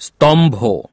স্তম্ভ